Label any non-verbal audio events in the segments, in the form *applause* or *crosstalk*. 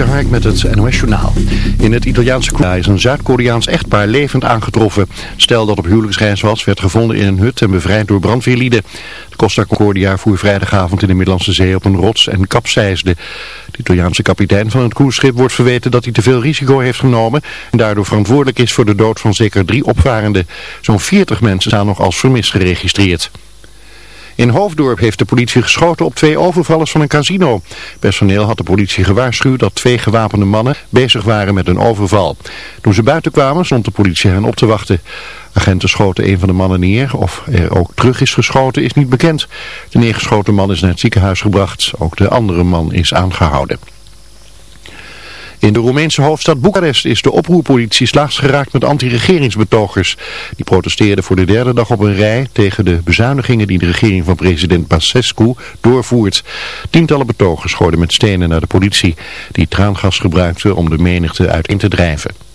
Dikter met het NOS Journaal. In het Italiaanse Korea is een Zuid-Koreaans echtpaar levend aangetroffen. Stel dat op huwelijksreis was, werd gevonden in een hut en bevrijd door brandweerlieden. De Costa Concordia voer vrijdagavond in de Middellandse Zee op een rots en kapseisde. De Italiaanse kapitein van het cruiseschip wordt verweten dat hij te veel risico heeft genomen... en daardoor verantwoordelijk is voor de dood van zeker drie opvarenden. Zo'n 40 mensen staan nog als vermist geregistreerd. In Hoofddorp heeft de politie geschoten op twee overvallers van een casino. Personeel had de politie gewaarschuwd dat twee gewapende mannen bezig waren met een overval. Toen ze buiten kwamen stond de politie hen op te wachten. Agenten schoten een van de mannen neer. Of er ook terug is geschoten is niet bekend. De neergeschoten man is naar het ziekenhuis gebracht. Ook de andere man is aangehouden. In de Roemeense hoofdstad Boekarest is de oproerpolitie slaags geraakt met anti-regeringsbetogers. Die protesteerden voor de derde dag op een rij tegen de bezuinigingen die de regering van president Basescu doorvoert. Tientallen betogers gooiden met stenen naar de politie, die traangas gebruikte om de menigte uiteen te drijven.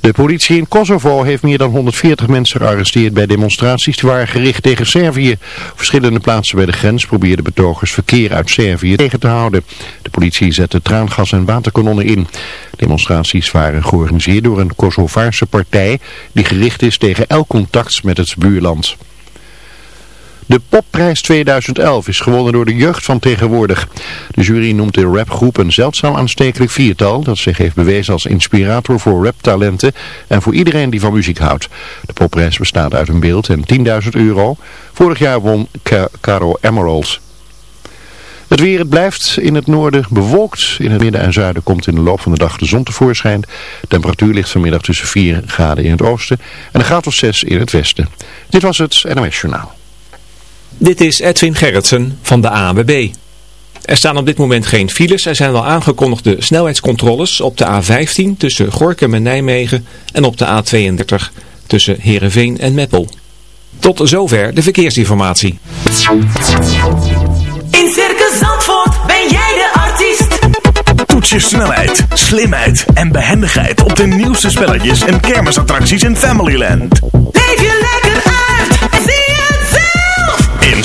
De politie in Kosovo heeft meer dan 140 mensen gearresteerd bij demonstraties die waren gericht tegen Servië. Op verschillende plaatsen bij de grens probeerden betogers verkeer uit Servië tegen te houden. De politie zette traangas en waterkanonnen in. Demonstraties waren georganiseerd door een Kosovaarse partij die gericht is tegen elk contact met het buurland. De popprijs 2011 is gewonnen door de jeugd van tegenwoordig. De jury noemt de rapgroep een zeldzaam aanstekelijk viertal dat zich heeft bewezen als inspirator voor raptalenten en voor iedereen die van muziek houdt. De popprijs bestaat uit een beeld en 10.000 euro. Vorig jaar won Caro Emerald. Het weer, het blijft in het noorden bewolkt. In het midden en zuiden komt in de loop van de dag de zon tevoorschijn. De temperatuur ligt vanmiddag tussen 4 graden in het oosten en een graad of 6 in het westen. Dit was het NOS Journaal. Dit is Edwin Gerritsen van de ANWB. Er staan op dit moment geen files. Er zijn wel aangekondigde snelheidscontroles op de A15 tussen Gorkum en Nijmegen en op de A32 tussen Heerenveen en Meppel. Tot zover de verkeersinformatie. In Circus Zandvoort ben jij de artiest. Toets je snelheid, slimheid en behendigheid op de nieuwste spelletjes en kermisattracties in Familyland. Leef je lekker uit en zie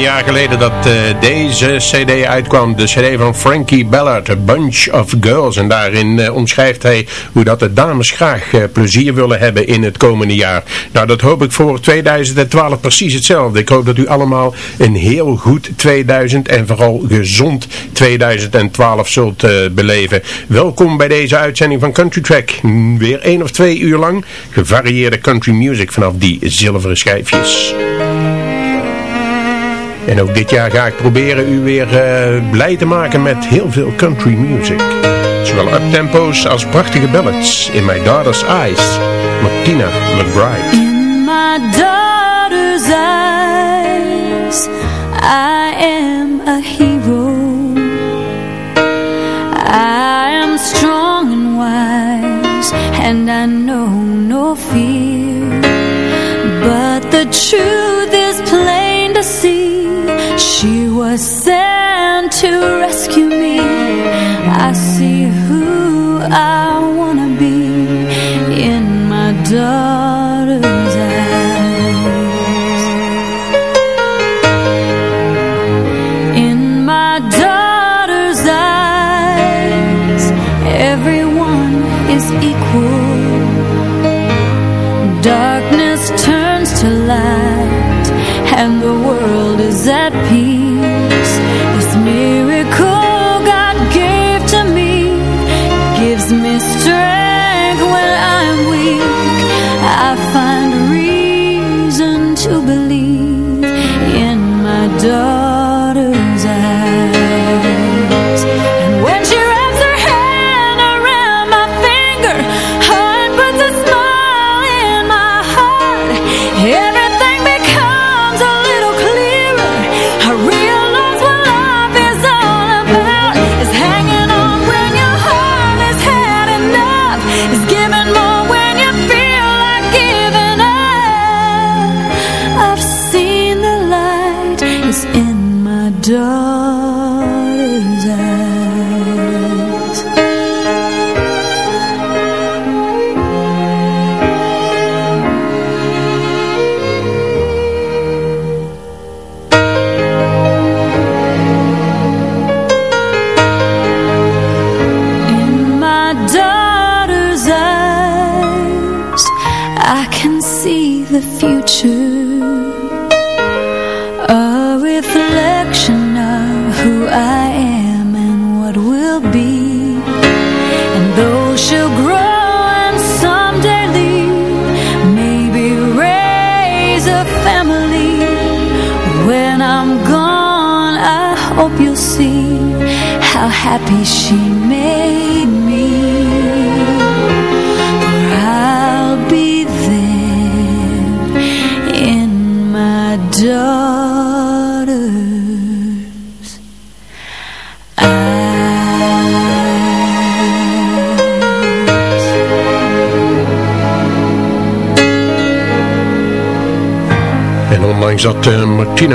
Jaar geleden dat eh, deze cd uitkwam. De cd van Frankie Ballard, A Bunch of Girls. En daarin eh, omschrijft hij hoe dat de dames graag eh, plezier willen hebben in het komende jaar. Nou, dat hoop ik voor 2012 precies hetzelfde. Ik hoop dat u allemaal een heel goed 2000 en vooral gezond 2012 zult beleven. Welkom bij deze uitzending van Country Track. Weer één of twee uur lang gevarieerde country music vanaf die zilveren schijfjes. En ook dit jaar ga ik proberen u weer eh, blij te maken met heel veel country music. Zowel uptempo's als prachtige ballads. In My Daughter's Eyes, Martina McBride. In my daughter's eyes, I am a hero. I am strong and wise, and I know no fear. But the truth is plain to see. She was sent to rescue me. I see who I wanna be in my daughter's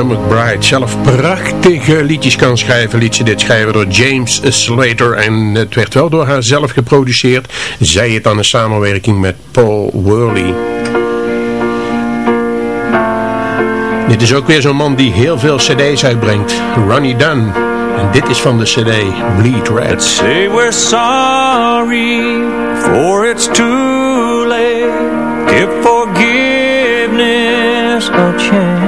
McBride zelf prachtige liedjes kan schrijven, liet ze dit schrijven door James Slater. En het werd wel door haar zelf geproduceerd. Zij het aan een samenwerking met Paul Worley. Dit is ook weer zo'n man die heel veel cd's uitbrengt. Ronnie Dunn. En dit is van de cd Bleed Red. Say we're sorry, for it's too late. Give forgiveness a chance.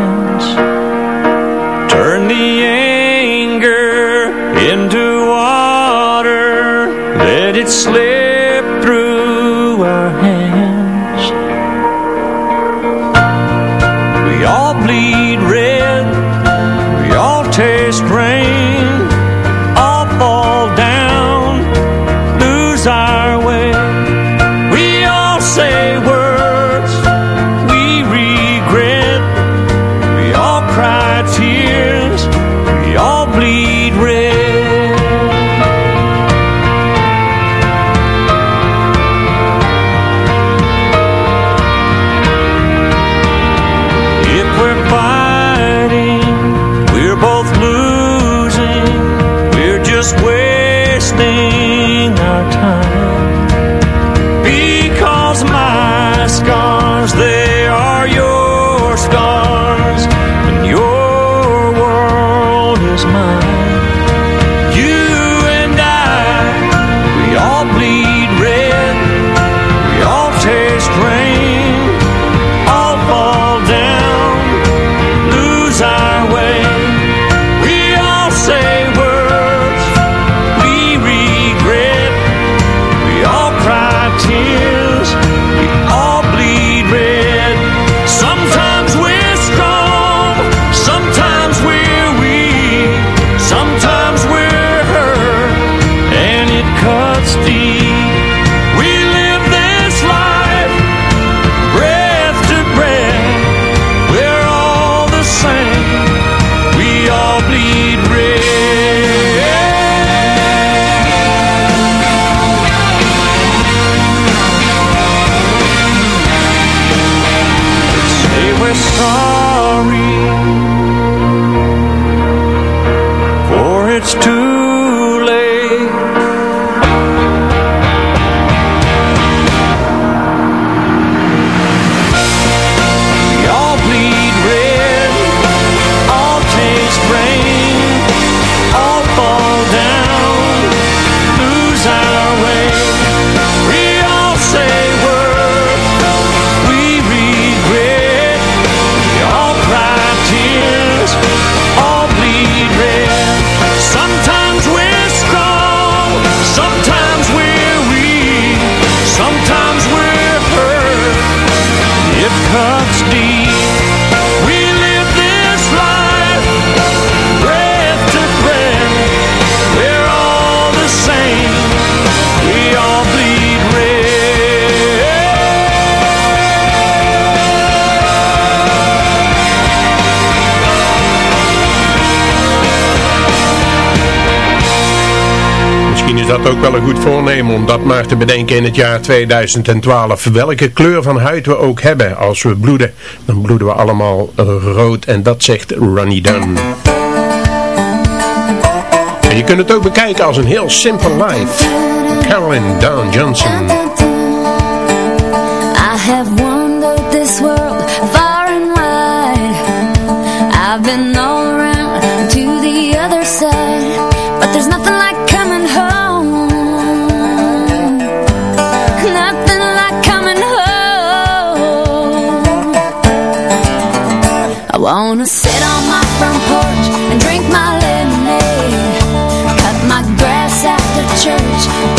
Een goed voornemen om dat maar te bedenken in het jaar 2012. Welke kleur van huid we ook hebben als we bloeden, dan bloeden we allemaal rood en dat zegt Ronnie Dunn. Je kunt het ook bekijken als een heel simpel life. Carolyn Dawn Johnson. I have wandered this world far and wide. I've been all around to the other side, but there's nothing wanna sit on my front porch and drink my lemonade. Cut my grass after church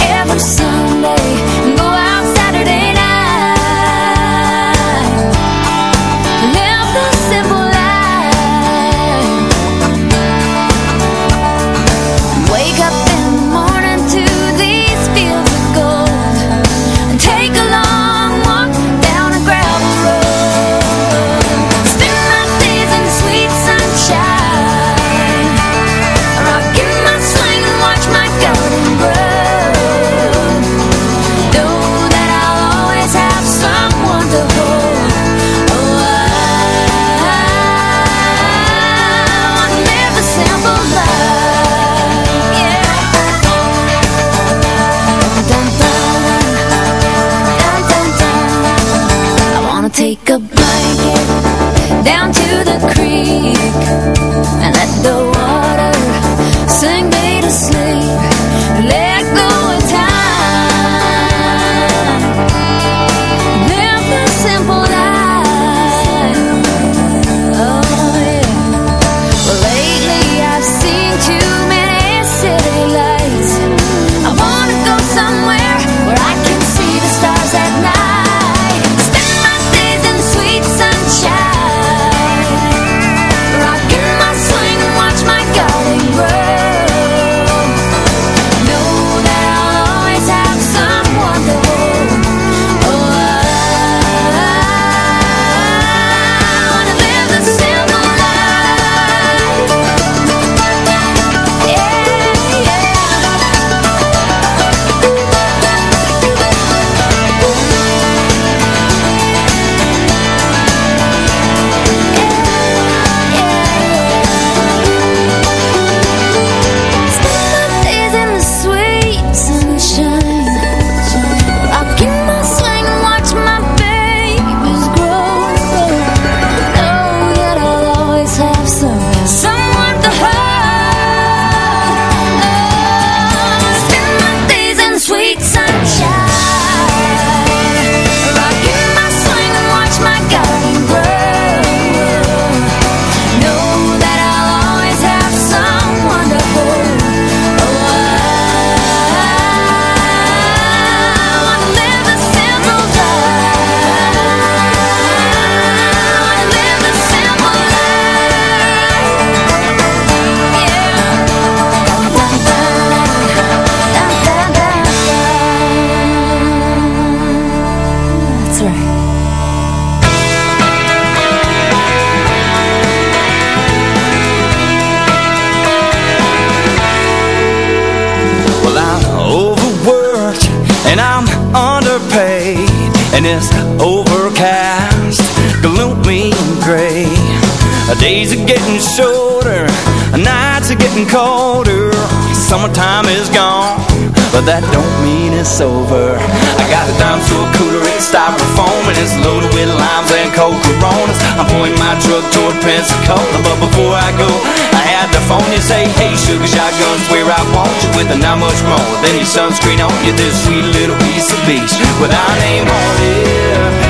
you, not much more than your sunscreen on you, this sweet little piece of beach with our name on it.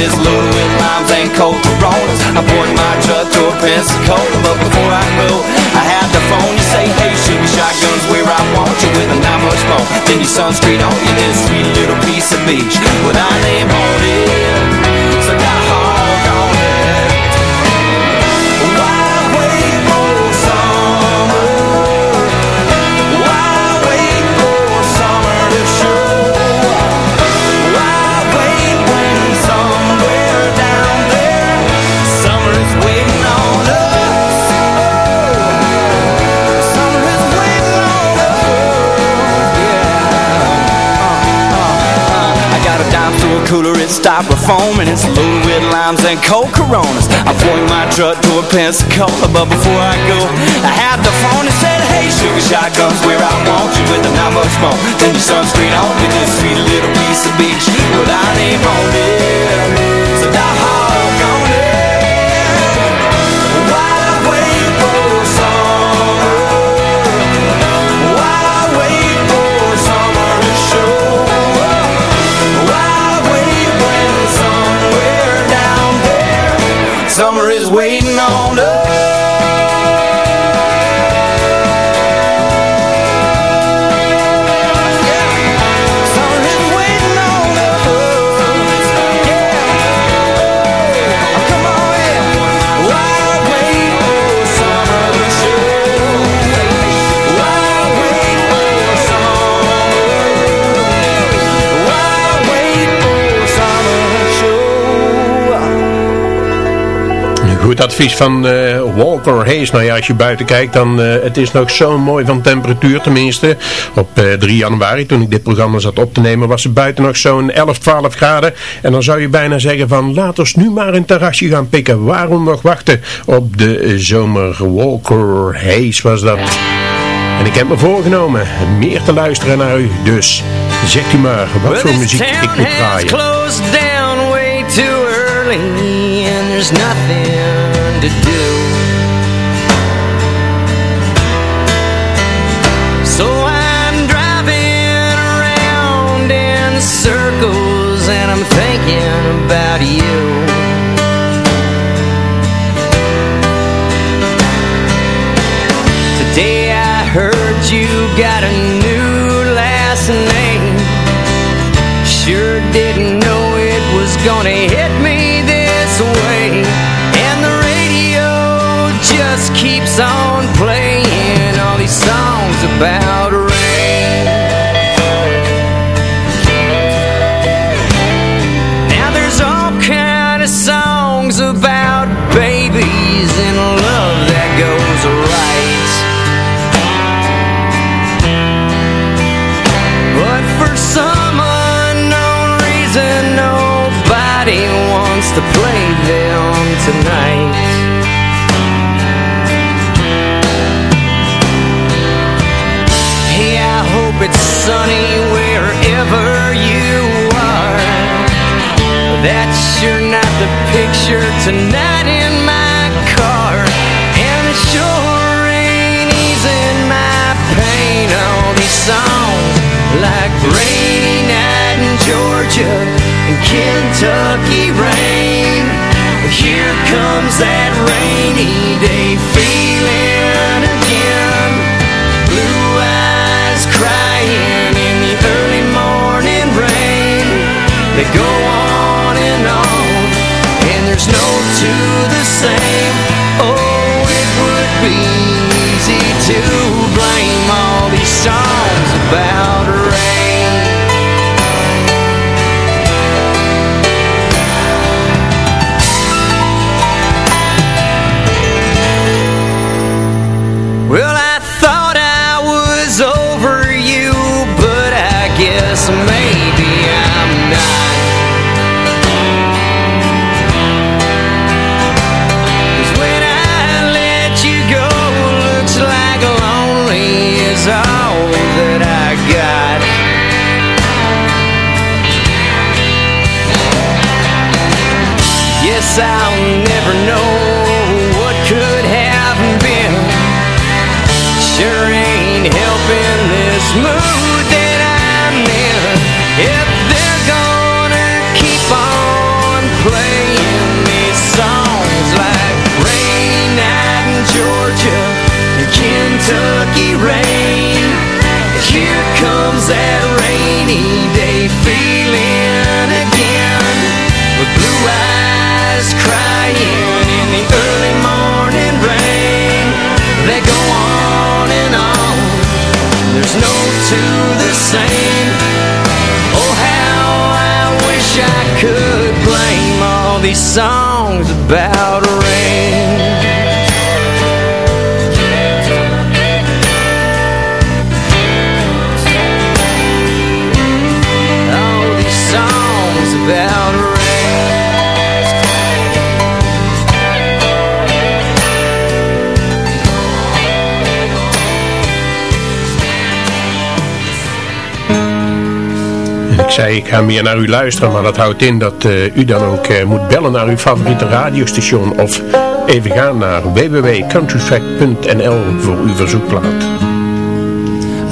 It's loaded with limes and cold Coronas. I poured my truck to a Pensacola, but before I go, I had the phone. You say, hey, sugar shotguns where I want you with a not much more. Then your sunscreen on you, this sweet little piece of beach with our name on it. It's styrofoam and it's loaded with limes and cold Coronas. I'm pouring my truck to a Pensacola, but before I go, I had the phone and said, Hey, sugar shotguns, where I want you with not much more than your sunscreen on me, this sweet little piece of beach with our name on it. So die advies van eh, Walker Hayes. Nou ja, als je buiten kijkt, dan uh, het is nog zo mooi van temperatuur. Tenminste, op uh, 3 januari, toen ik dit programma zat op te nemen, was het buiten nog zo'n 11, 12 graden. En dan zou je bijna zeggen van, laat ons nu maar een terrasje gaan pikken. Waarom nog wachten op de zomer? Walker Hayes was dat. En ik heb me voorgenomen meer te luisteren naar u. Dus zegt u maar wat voor muziek ik moet draaien. closed down way too early and there's nothing to do. So I'm driving around in circles and I'm thinking about you. Today I heard you got a new last name. Sure didn't know it was gonna hit picture tonight in my car. And it sure ain't easing my pain. All these songs like rain in Georgia and Kentucky rain. Here comes that rainy day feeling again. Blue eyes crying in the early morning rain. They go on these songs about rain. Ik zei, ik ga meer naar u luisteren, maar dat houdt in dat eh, u dan ook eh, moet bellen naar uw favoriete radiostation of even gaan naar www.countrytrack.nl voor uw verzoekplaat.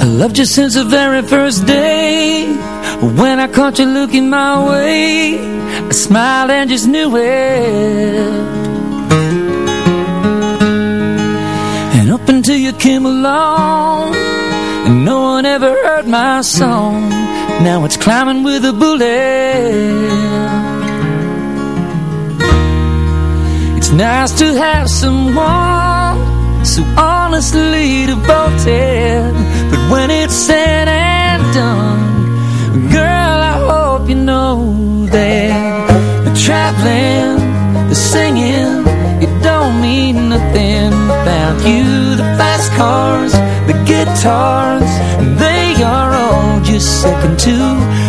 I loved you since the very first day When I caught you looking my way. I smiled and just knew it. And up until you came along And no one ever heard my song Now it's climbing with a bullet. It's nice to have someone so honestly devoted. But when it's said and done Girl, I hope you know that The traveling, the singing It don't mean nothing without you. The fast cars, the guitars second to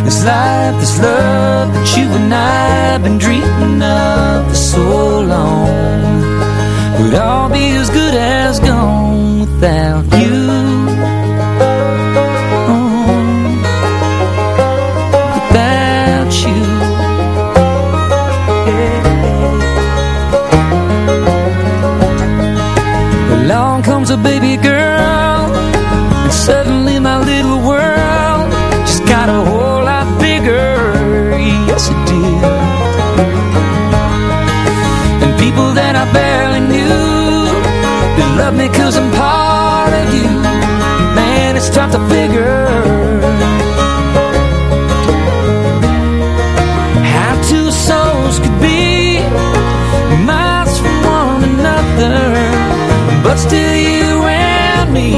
This life, this love that you and I have been dreaming of for so long would all be as good as gone without you. Love me cause I'm part of you. Man, it's tough to figure How two souls could be Miles from one another. But still you and me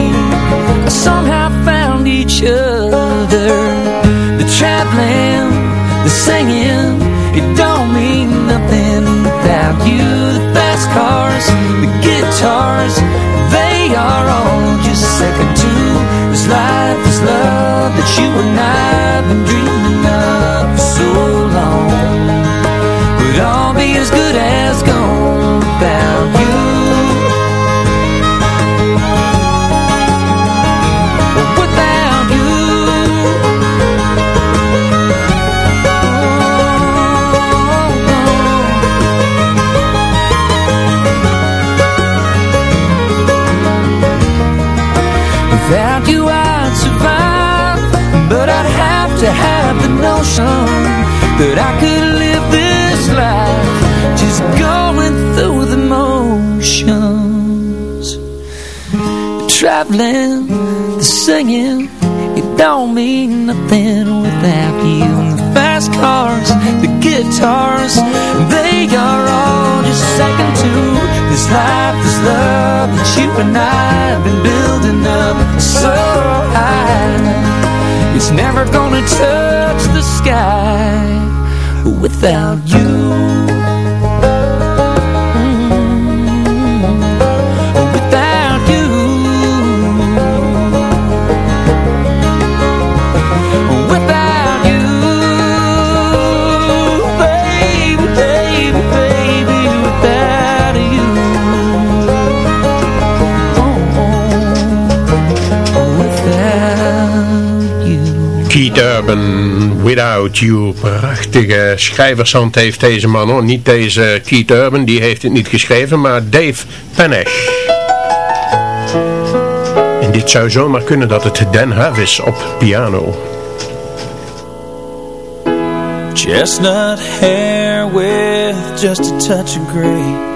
Somehow found each other. The traveling, the guitars. They are all just second to This life, this love that you and I But I'd have to have the notion that I could live this life just going through the motions. Traveling, the singing, it don't mean nothing without you. And the fast cars, the guitars, they are all just second to this life, this love that you and I have been building up so high. It's never gonna touch the sky without you. Keith Urban, Without You. Prachtige schrijvershand heeft deze man hoor. Niet deze Keith Urban, die heeft het niet geschreven, maar Dave Panesh. En dit zou zomaar kunnen dat het Dan Huff is op piano. Chestnut hair with just a touch of gray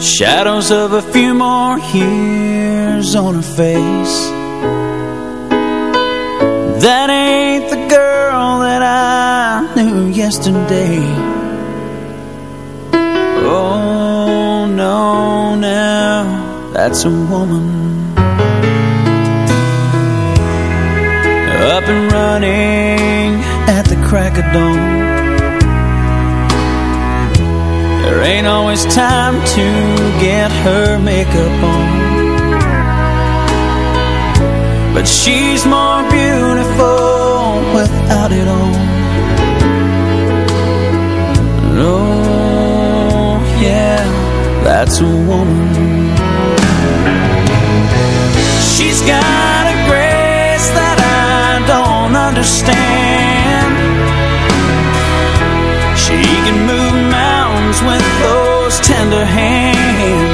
Shadows of a few more years on her face That ain't the girl that I knew yesterday. Oh no, now that's a woman. Up and running at the crack of dawn. There ain't always time to get her makeup on But she's more beautiful without it on Oh, yeah, that's a woman. She's got a grace that I don't understand. She can move mountains with those tender hands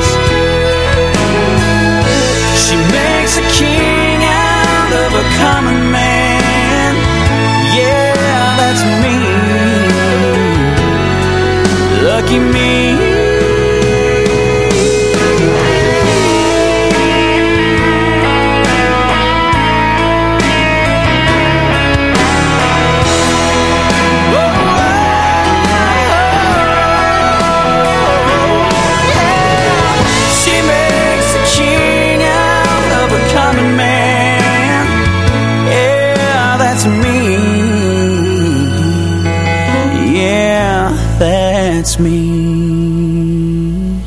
Lucky me me.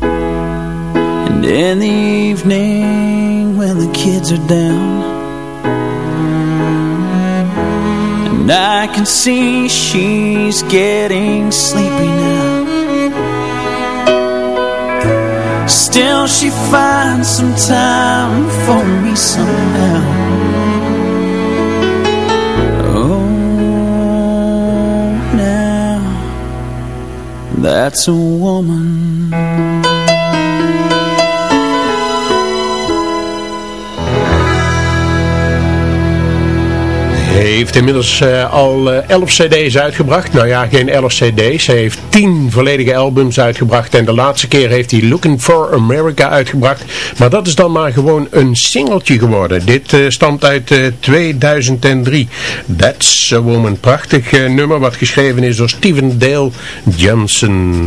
And in the evening when the kids are down, and I can see she's getting sleepy now. Still she finds some time for me somehow That's a woman Heeft inmiddels eh, al eh, 11 cd's uitgebracht. Nou ja, geen 11 cd's. Hij heeft 10 volledige albums uitgebracht. En de laatste keer heeft hij Looking for America uitgebracht. Maar dat is dan maar gewoon een singeltje geworden. Dit eh, stamt uit eh, 2003. That's a Woman. Prachtig eh, nummer wat geschreven is door Stephen Dale Johnson.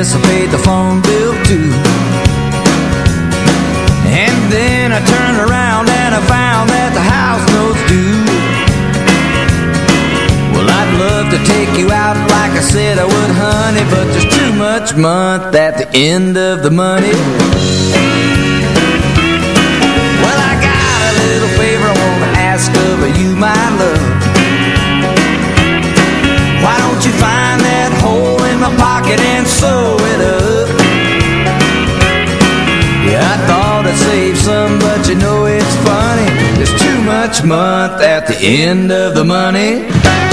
I paid the phone bill too. And then I turned around and I found that the house note's due. Well, I'd love to take you out like I said I would, honey, but there's too much month at the end of the money. Month at the end of the money.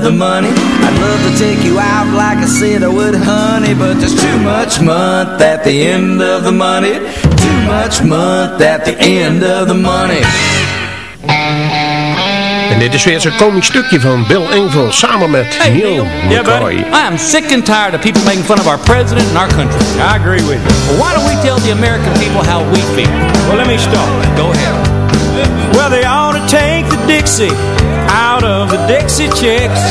End of the money. I'd love to take you out like I said I would, honey. But there's too much month at the end of the money. Too much month at the end of the money. En dit is weer zo'n komisch stukje van Bill Engvall samen met Neil Yeah, buddy. McCoy. I am sick and tired of people making fun of our president and our country. I agree with you. Well, why don't we tell the American people how we feel? Well, let me start. Go ahead. Well, they ought to take the Dixie out of the Dixie chicks.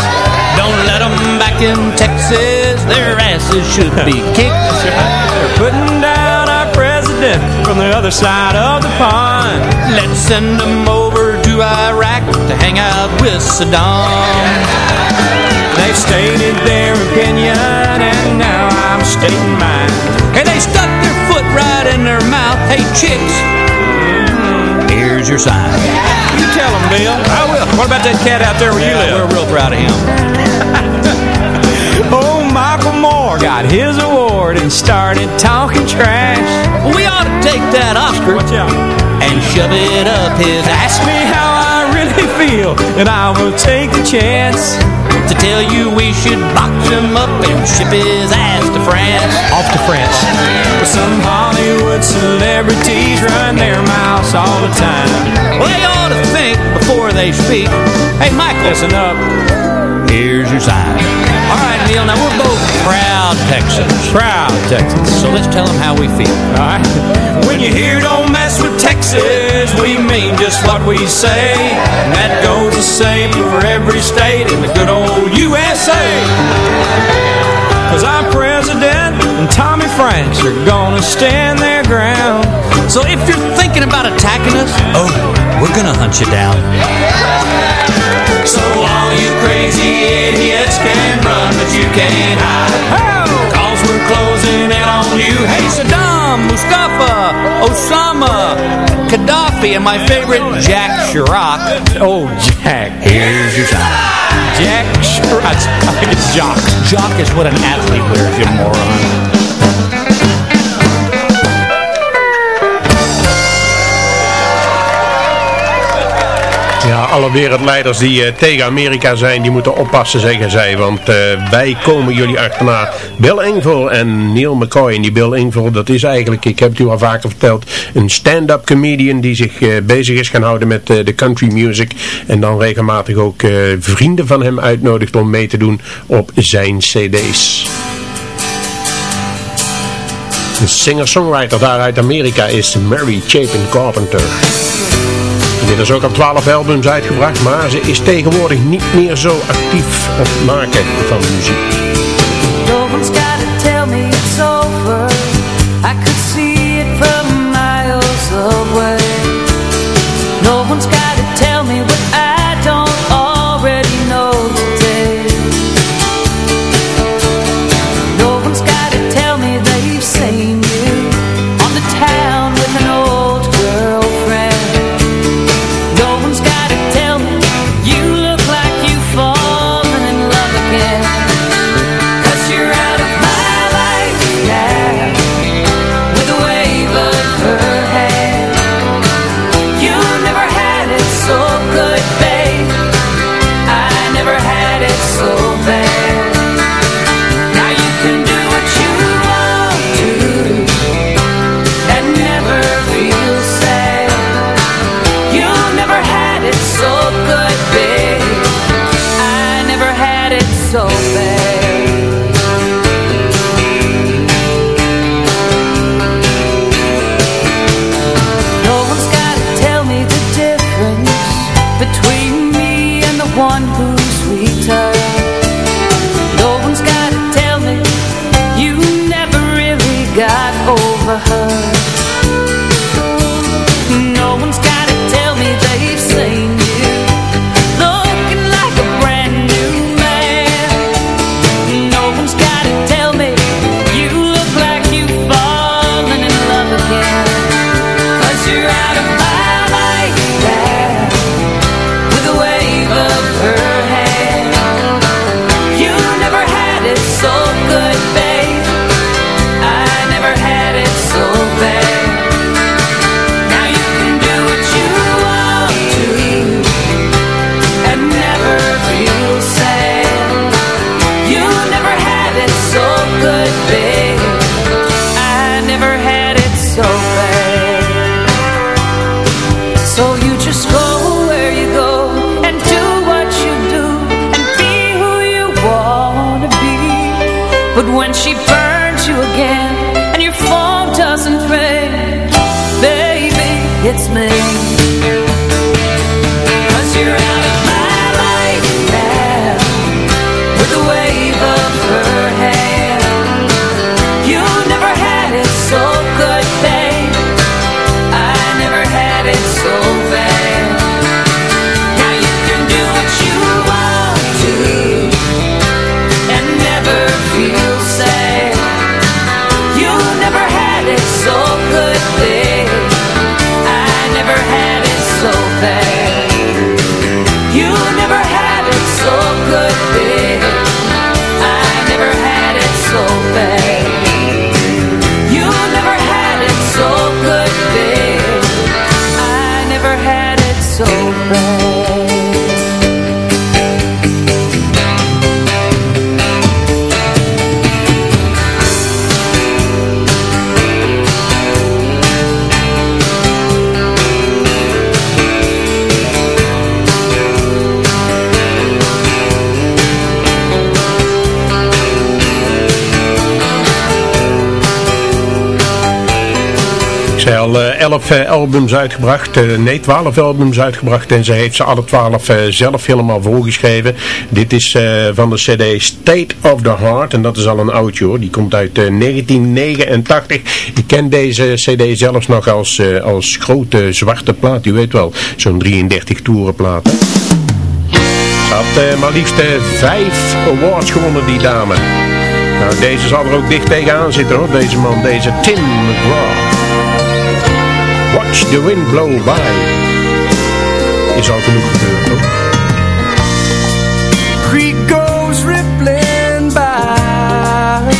Don't let them back in Texas. Their asses should be *laughs* kicked. They're putting down our president from the other side of the pond. Let's send them over to Iraq to hang out with Saddam. They've stated their opinion and now I'm stating mine. Hey, they stuck their foot right in their mouth. Hey, chicks, here's your sign. You tell him, Bill. I will. What about that cat out there where you live? We're real proud of him. *laughs* oh, Michael Moore got his award and started talking trash. We ought to take that Oscar and shove it up his ass. Ask me how really feel, and I will take the chance to tell you we should box him up and ship his ass to France. Off to France. Some Hollywood celebrities run their mouths all the time. Well, they ought to think before they speak. Hey, Mike, listen up. Here's your sign. All right, Neil, now we're both proud Texans. Proud Texans. So let's tell them how we feel. All right? When you hear don't mess with Texas, we mean just what we say. And that goes the same for every state in the good old USA. Cause our president and Tommy Franks are gonna stand their ground. So if you're thinking about attacking us, oh, we're gonna hunt you down. So all you crazy idiots can run, but you can't hide. Cause we're closing in on you. Hey, Saddam, Mustafa, Osama, Gaddafi, and my favorite, Jack Chirac. Oh, Jack. Here's your sign. Jack Chirac. *laughs* Jock. Jock is what an athlete wears, you moron. Ja, alle wereldleiders die eh, tegen Amerika zijn, die moeten oppassen, zeggen zij. Want eh, wij komen jullie achterna. Bill Engvall en Neil McCoy. En die Bill Engvall, dat is eigenlijk, ik heb het u al vaker verteld, een stand-up comedian die zich eh, bezig is gaan houden met de country music. En dan regelmatig ook vrienden van hem uitnodigt om mee te doen op zijn cd's. De singer-songwriter daar uit Amerika is Mary Chapin Carpenter. Inmiddels ook al 12 albums uitgebracht, maar ze is tegenwoordig niet meer zo actief op het maken van muziek. 11 eh, albums uitgebracht. Eh, nee, twaalf albums uitgebracht. En ze heeft ze alle twaalf eh, zelf helemaal voorgeschreven. Dit is van de cd State of the Heart. En dat is al een oudje hoor. Die komt uit 1989. Ik ken deze cd zelfs nog als, als grote zwarte plaat. U weet wel, zo'n 33 toeren plaat. Had maar liefst vijf awards gewonnen, die dame. Nou, deze zal er ook dicht tegenaan zitten hoor, deze man, deze Tim McGraw. Watch the wind blow by. Is al genoeg gebeurd, toch? Creek goes rippling by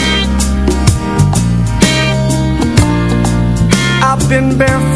I've been barefoot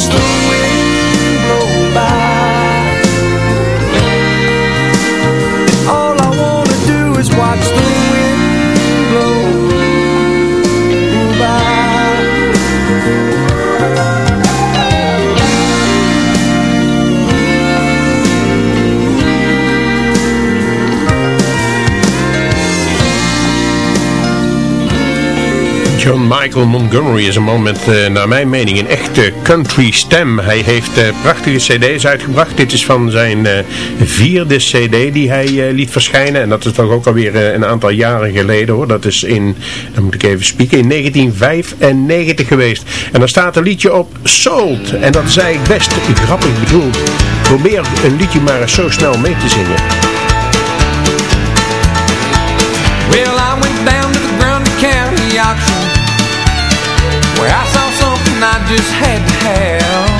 construir. Michael Montgomery is een man met, uh, naar mijn mening, een echte country stem. Hij heeft uh, prachtige cd's uitgebracht. Dit is van zijn uh, vierde cd die hij liet verschijnen. En dat is toch ook alweer een aantal jaren geleden hoor. Dat is in, dan moet ik even spieken, in 1995 geweest. En dan staat een liedje op Sold. En dat is eigenlijk best grappig bedoeld. Probeer een liedje maar eens zo snel mee te zingen. Just had to have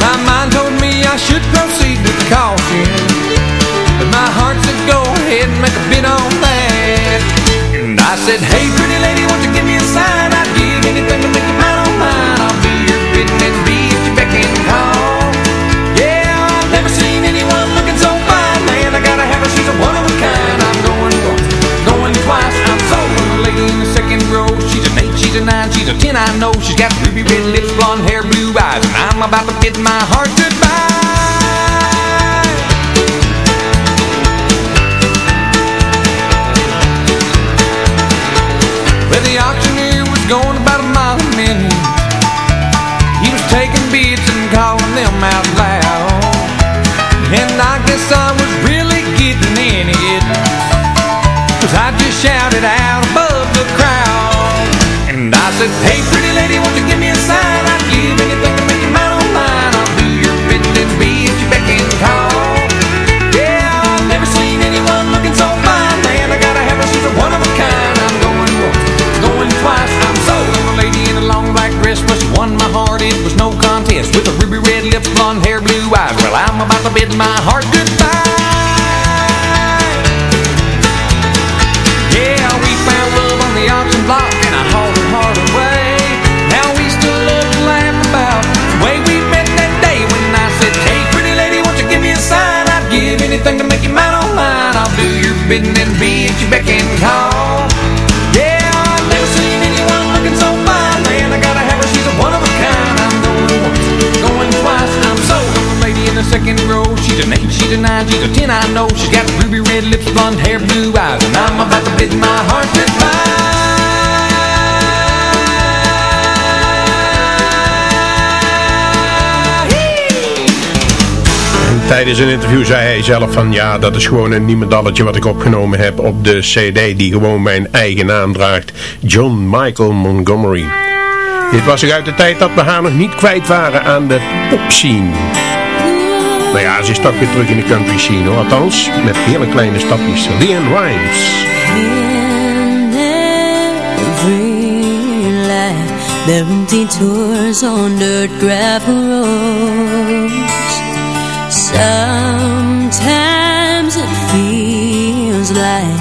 My mind told me I should proceed with caution But my heart said go ahead and make a bid on that. And I said, hey pretty lady, won't you she's a nine, she's a ten, I know She's got ruby red lips, blonde hair, blue eyes. And I'm about to bid my heart goodbye said, hey pretty lady, won't you give me a sign? I'd give anything to make you mine on mine. I'll do your and be at your beck and call. Yeah, I've never seen anyone looking so fine Man, I gotta have her, she's a one of a kind. I'm going once, going twice. I'm sold on a lady in a long black dress. Must have won my heart, it was no contest. With a ruby red lips, blonde hair, blue eyes. Well, I'm about to bid my heart goodbye nine, I know got ruby red lips, hair, blue eyes And I'm about to my heart Tijdens een interview zei hij zelf van ja, dat is gewoon een niemendalletje wat ik opgenomen heb op de cd die gewoon mijn eigen naam draagt. John Michael Montgomery. Dit was er uit de tijd dat we haar nog niet kwijt waren aan de popscene. Nou ja, ze is toch weer terug in de country scene hoor. Althans, met hele kleine stapjes. Leanne Rimes. In every life There are detours on dirt gravel roads Sometimes it feels like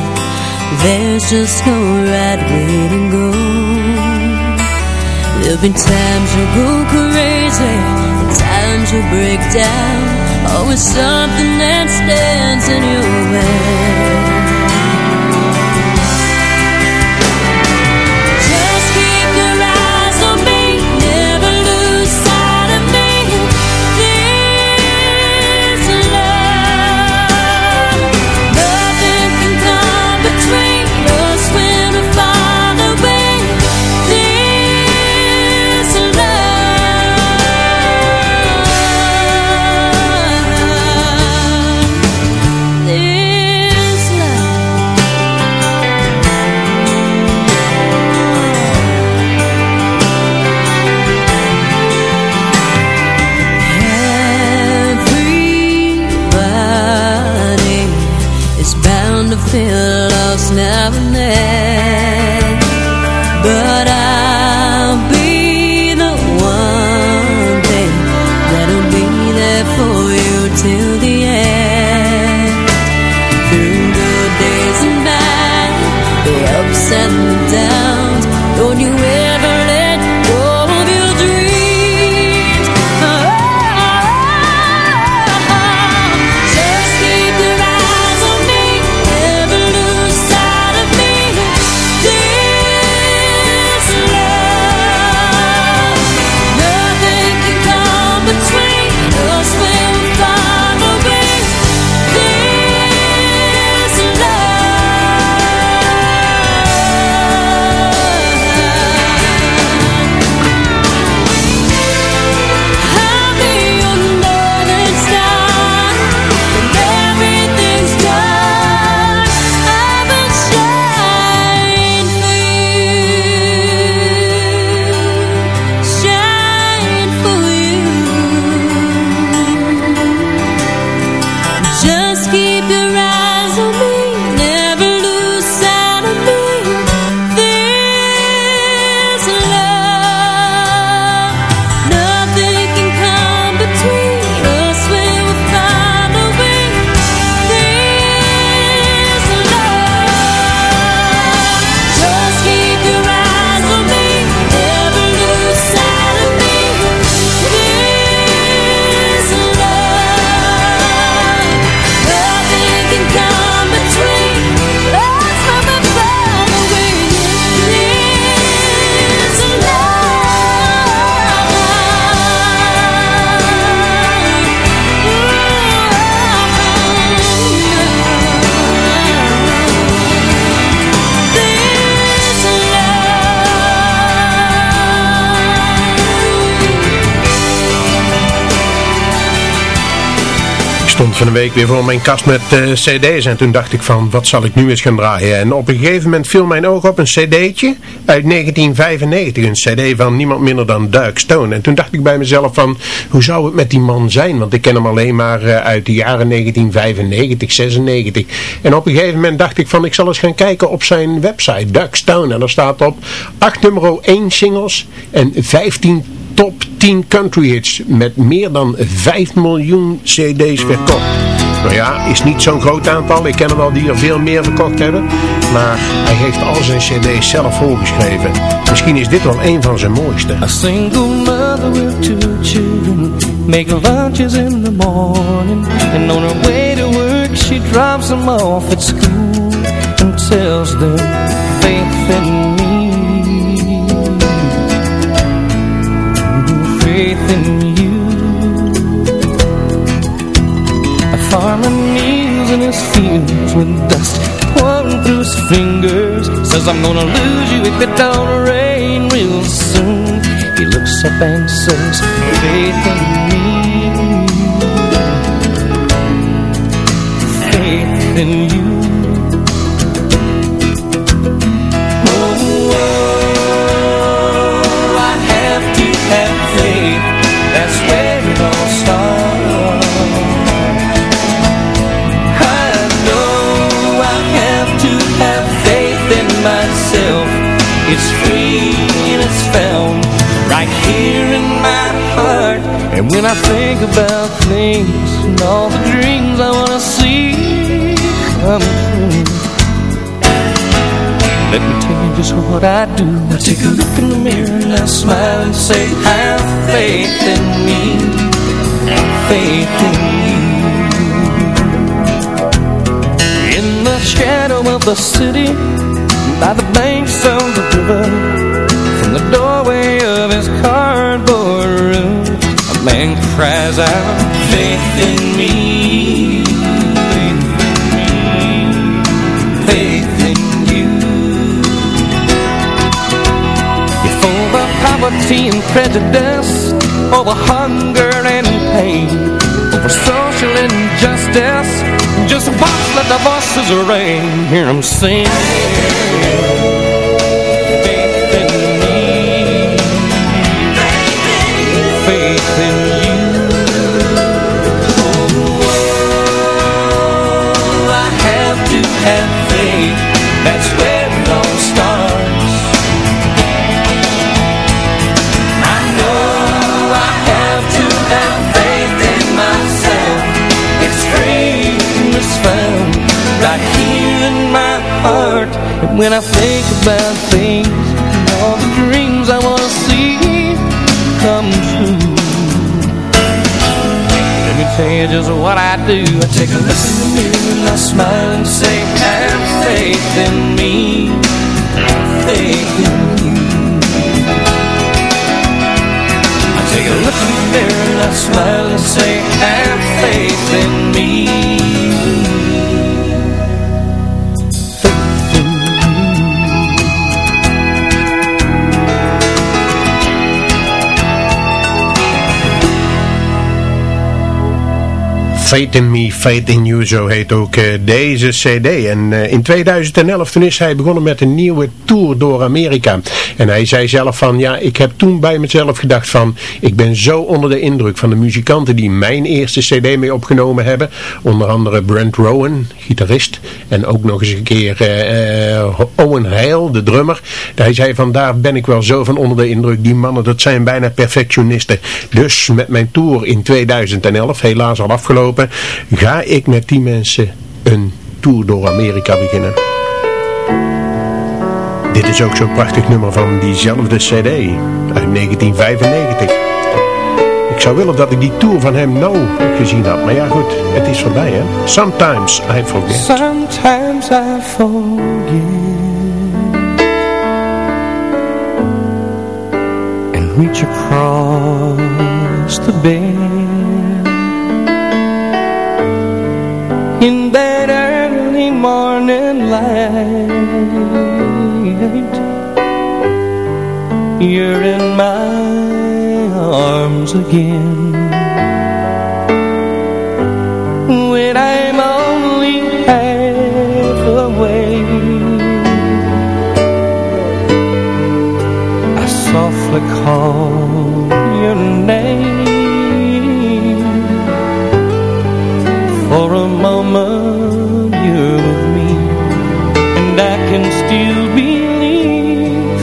There's just no right way to go There'll be times you go crazy times you break down Always something that stands in your way week weer voor mijn kast met eh, cd's. En toen dacht ik van wat zal ik nu eens gaan draaien? En op een gegeven moment viel mijn oog op een cd'tje uit 1995 een cd van niemand minder dan Duik Stone. En toen dacht ik bij mezelf van hoe zou het met die man zijn? Want ik ken hem alleen maar eh, uit de jaren 1995, 96 en op een gegeven moment dacht ik van ik zal eens gaan kijken op zijn website Duik Stone. En er staat op 8 nummer 1 singles en 15 top 10 country hits met meer dan 5 miljoen cd's verkocht. Nou ja, is niet zo'n groot aantal. Ik ken er wel die er veel meer verkocht hebben. Maar hij heeft al zijn cd's zelf voorgeschreven. Misschien is dit wel een van zijn mooiste. A single mother with two children Make lunches in the morning And on her way to work She drops them off at school And tells them faith in With dust. Pouring through his fingers Says I'm gonna lose you if it don't rain real soon. He looks up and says Faith in me It's free and it's found right here in my heart. And when I think about things and all the dreams I wanna see come true. Let me tell you just what I do. I take a look in the mirror and I smile and say Have faith in me. Faith in you In the shadow of the city By the banks cries out Faith in me Faith in you. You're full poverty and prejudice Over hunger and pain Over social injustice Just watch let the voices ring. Hear them sing when I think about things and all the dreams I wanna see come true. Let me tell you just what I do. I take a look in the mirror and I smile and say Have faith in me. Faith in you. I take a look in the mirror and I smile and say Have faith in me Faith in Me, Faith in You, zo heet ook eh, deze cd. En eh, in 2011 toen is hij begonnen met een nieuwe tour door Amerika. En hij zei zelf van, ja, ik heb toen bij mezelf gedacht van, ik ben zo onder de indruk van de muzikanten die mijn eerste cd mee opgenomen hebben. Onder andere Brent Rowan, gitarist. En ook nog eens een keer eh, Owen Heil, de drummer. Hij zei van, daar ben ik wel zo van onder de indruk. Die mannen, dat zijn bijna perfectionisten. Dus met mijn tour in 2011, helaas al afgelopen, ga ik met die mensen een tour door Amerika beginnen. Dit is ook zo'n prachtig nummer van diezelfde cd uit 1995. Ik zou willen dat ik die tour van hem nou gezien had. Maar ja goed, het is voorbij hè. Sometimes I forget. Sometimes I forget And reach across the bed morning light. You're in my arms again. When I'm only half awake I softly call your name. Still believe.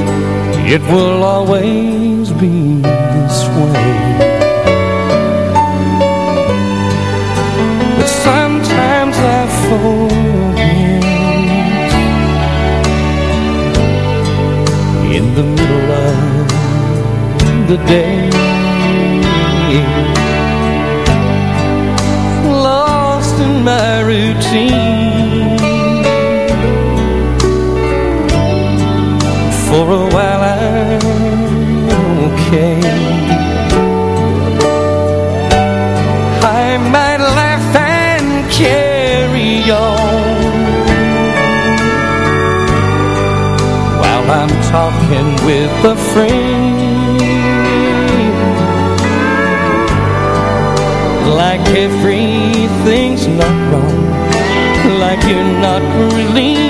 It will always be this way. But sometimes I forget. In the middle of the day. Lost in my routine okay I might laugh and carry on While I'm talking with a friend. Like everything's not wrong Like you're not really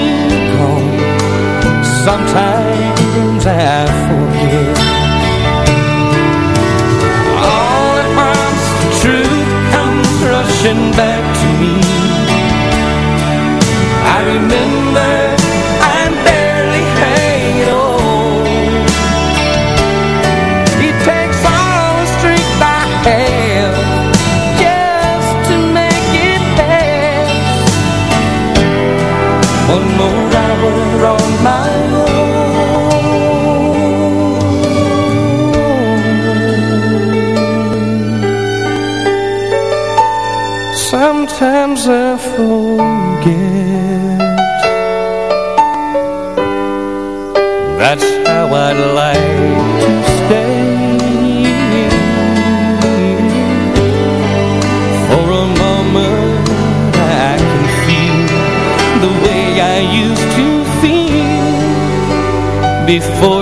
Before